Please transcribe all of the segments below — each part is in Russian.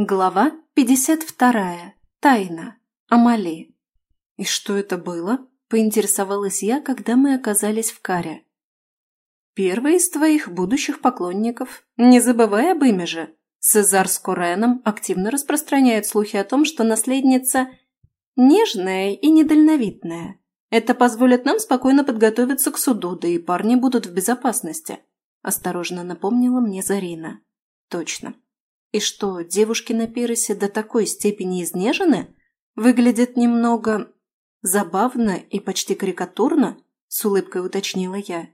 Глава 52. Тайна. Амали. «И что это было?» – поинтересовалась я, когда мы оказались в каре. «Первый из твоих будущих поклонников. Не забывай об имя. Сезар с Кореном активно распространяет слухи о том, что наследница нежная и недальновидная. Это позволит нам спокойно подготовиться к суду, да и парни будут в безопасности», – осторожно напомнила мне Зарина. «Точно. И что, девушки на пиросе до такой степени изнежены? Выглядят немного забавно и почти карикатурно?» – с улыбкой уточнила я.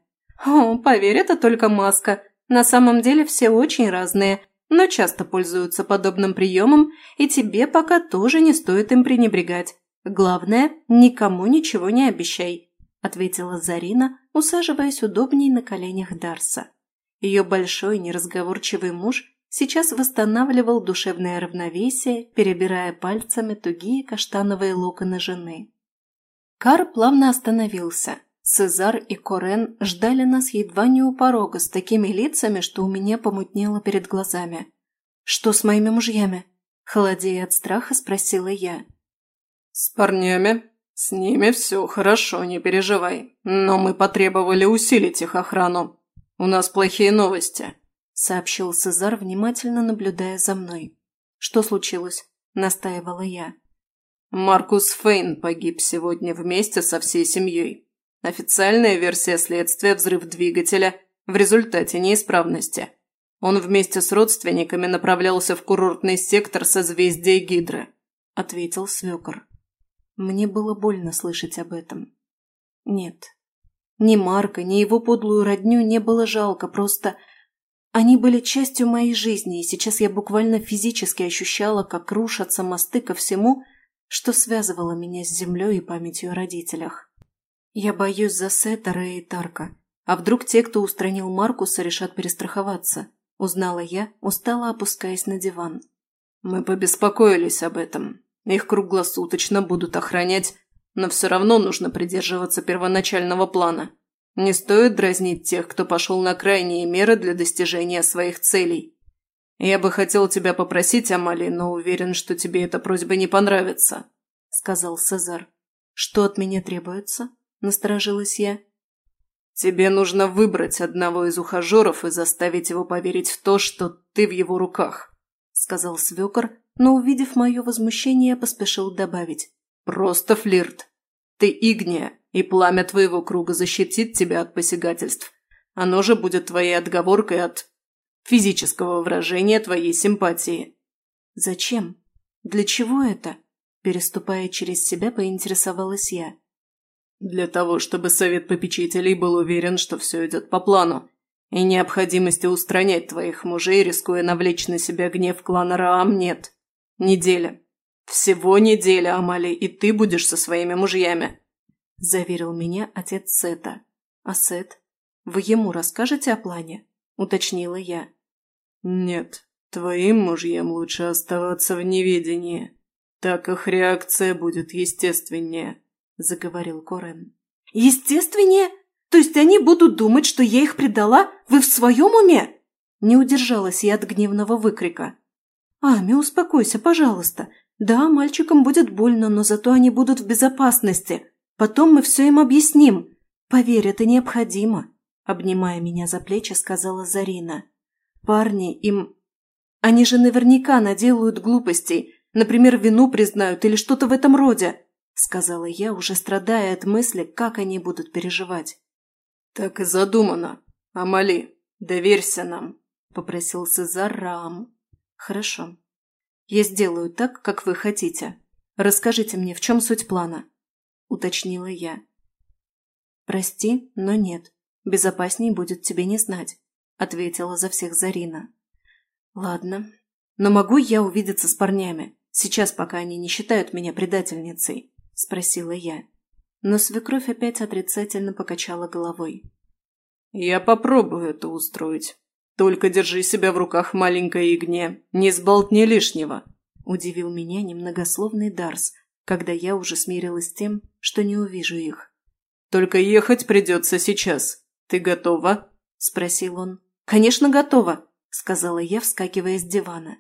«О, поверь, это только маска. На самом деле все очень разные, но часто пользуются подобным приемом, и тебе пока тоже не стоит им пренебрегать. Главное, никому ничего не обещай», – ответила Зарина, усаживаясь удобней на коленях Дарса. Ее большой неразговорчивый муж сейчас восстанавливал душевное равновесие, перебирая пальцами тугие каштановые локоны жены. Кар плавно остановился. Цезар и Корен ждали нас едва не у порога с такими лицами, что у меня помутнело перед глазами. «Что с моими мужьями?» – холодея от страха спросила я. «С парнями? С ними все хорошо, не переживай. Но мы потребовали усилить их охрану. У нас плохие новости. – сообщил Цезар, внимательно наблюдая за мной. «Что случилось?» – настаивала я. «Маркус Фейн погиб сегодня вместе со всей семьей. Официальная версия следствия – взрыв двигателя в результате неисправности. Он вместе с родственниками направлялся в курортный сектор созвездия Гидры», – ответил свекор. Мне было больно слышать об этом. Нет, ни Марка, ни его подлую родню не было жалко, просто – они были частью моей жизни, и сейчас я буквально физически ощущала, как рушатся мосты ко всему, что связывало меня с землей и памятью о родителях. Я боюсь за Сеттера и Тарка. А вдруг те, кто устранил Маркуса, решат перестраховаться? Узнала я, устало опускаясь на диван. Мы побеспокоились об этом. Их круглосуточно будут охранять, но все равно нужно придерживаться первоначального плана. Не стоит дразнить тех, кто пошел на крайние меры для достижения своих целей. Я бы хотел тебя попросить, Амали, но уверен, что тебе эта просьба не понравится», – сказал Цезар. «Что от меня требуется?» – насторожилась я. «Тебе нужно выбрать одного из ухажеров и заставить его поверить в то, что ты в его руках», – сказал свекор, но, увидев мое возмущение, поспешил добавить. «Просто флирт. Ты Игния, и пламя твоего круга защитит тебя от посягательств. Оно же будет твоей отговоркой от физического выражения твоей симпатии». «Зачем? Для чего это?» Переступая через себя, поинтересовалась я. «Для того, чтобы совет попечителей был уверен, что все идет по плану, и необходимости устранять твоих мужей, рискуя навлечь на себя гнев клана Раам, нет. Неделя. Всего неделя, Амали, и ты будешь со своими мужьями. – заверил меня отец Сета. «А Сет? Вы ему расскажете о плане?» – уточнила я. «Нет, твоим мужьям лучше оставаться в неведении. Так их реакция будет естественнее», – заговорил Корен. «Естественнее? То есть они будут думать, что я их предала? Вы в своем уме?» Не удержалась я от гневного выкрика. «Ами, успокойся, пожалуйста. Да, мальчикам будет больно, но зато они будут в безопасности. Потом мы все им объясним. Поверь, это необходимо», – обнимая меня за плечи, сказала Зарина. «Парни им... Они же наверняка наделают глупостей, например, вину признают или что-то в этом роде», – сказала я, уже страдая от мысли, как они будут переживать. «Так и задумано. Амали, доверься нам», – попросил Сезар Раам. «Хорошо. Я сделаю так, как вы хотите. Расскажите мне, в чем суть плана?» – уточнила я. «Прости, но нет. Безопасней будет тебе не знать», – ответила за всех Зарина. «Ладно. Но могу я увидеться с парнями? Сейчас, пока они не считают меня предательницей?» – спросила я. Но свекровь опять отрицательно покачала головой. «Я попробую это устроить. Только держи себя в руках, маленькая Игне. Не сболтни лишнего», – удивил меня немногословный Дарс – когда я уже смирилась с тем, что не увижу их. «Только ехать придется сейчас. Ты готова?» – спросил он. «Конечно, готова», – сказала я, вскакивая с дивана.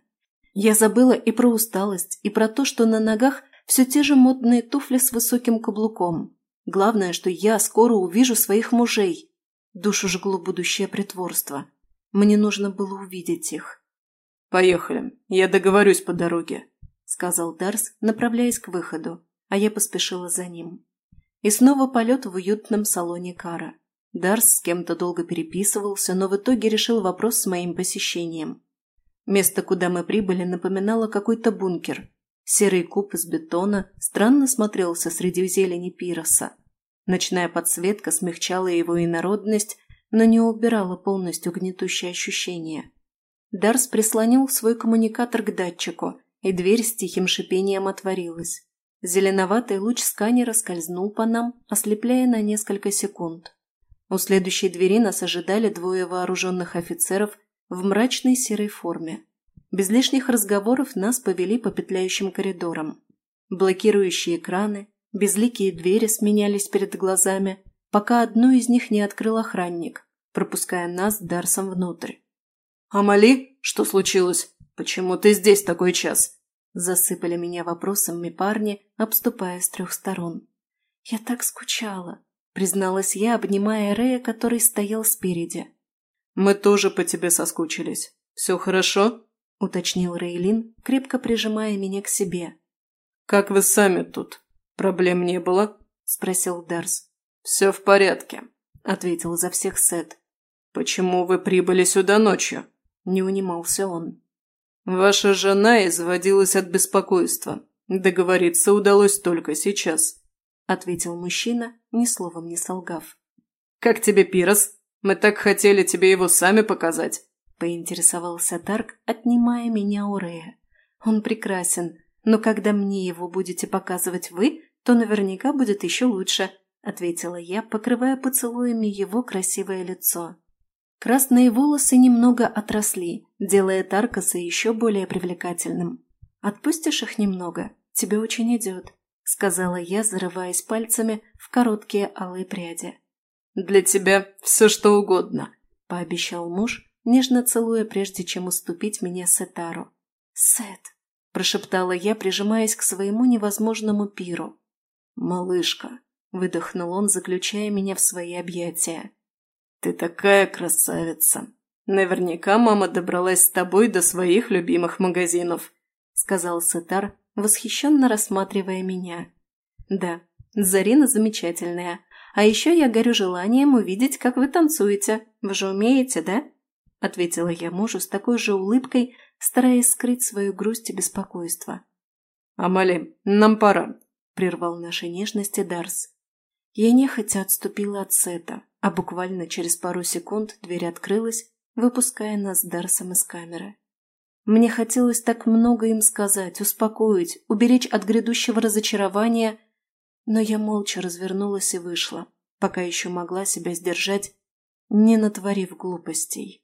Я забыла и про усталость, и про то, что на ногах все те же модные туфли с высоким каблуком. Главное, что я скоро увижу своих мужей. Душу жгло будущее притворство. Мне нужно было увидеть их. «Поехали, я договорюсь по дороге», – сказал Дарс, направляясь к выходу, а я поспешила за ним. И снова полет в уютном салоне кара. Дарс с кем-то долго переписывался, но в итоге решил вопрос с моим посещением. Место, куда мы прибыли, напоминало какой-то бункер. Серый куб из бетона странно смотрелся среди зелени пироса. Ночная подсветка смягчала его инородность, но не убирала полностью гнетущее ощущение. Дарс прислонил свой коммуникатор к датчику, и дверь с тихим шипением отворилась. Зеленоватый луч сканера скользнул по нам, ослепляя на несколько секунд. У следующей двери нас ожидали двое вооруженных офицеров в мрачной серой форме. Без лишних разговоров нас повели по петляющим коридорам. Блокирующие экраны, безликие двери сменялись перед глазами, пока одну из них не открыл охранник, пропуская нас Дарсом внутрь. «Амали, что случилось? Почему ты здесь такой час?» Засыпали меня вопросами парни, обступая с трех сторон. Я так скучала призналась я, обнимая Рея, который стоял спереди. «Мы тоже по тебе соскучились. Все хорошо?» – уточнил Рейлин, крепко прижимая меня к себе. «Как вы сами тут? Проблем не было?» – спросил Дарс. «Все в порядке», – ответил за всех Сет. «Почему вы прибыли сюда ночью?» – не унимался он. «Ваша жена изводилась от беспокойства. Договориться удалось только сейчас», – ответил мужчина, ни словом не солгав. «Как тебе Пирос? Мы так хотели тебе его сами показать!» – поинтересовался Тарк, отнимая меня у Рея. «Он прекрасен, но когда мне его будете показывать вы, то наверняка будет еще лучше», – ответила я, покрывая поцелуями его красивое лицо. Красные волосы немного отросли, делая Таркаса еще более привлекательным. «Отпустишь их немного? Тебе очень идет», — сказала я, зарываясь пальцами в короткие алые пряди. «Для тебя все что угодно», — пообещал муж, нежно целуя, прежде чем уступить мне Сетару. «Сет», — прошептала я, прижимаясь к своему невозможному пиру. «Малышка», — выдохнул он, заключая меня в свои объятия. «Ты такая красавица! Наверняка мама добралась с тобой до своих любимых магазинов», — сказал Сетар, восхищенно рассматривая меня. «Да, Зарина замечательная. А еще я горю желанием увидеть, как вы танцуете. Вы же умеете, да?» Ответила я мужу с такой же улыбкой, стараясь скрыть свою грусть и беспокойство. «Амали, нам пора», – прервал наши нежности Дарс. Я нехотя отступила от сета, а буквально через пару секунд дверь открылась, выпуская нас с Дарсом из камеры. Мне хотелось так много им сказать, успокоить, уберечь от грядущего разочарования, но я молча развернулась и вышла, пока еще могла себя сдержать, не натворив глупостей.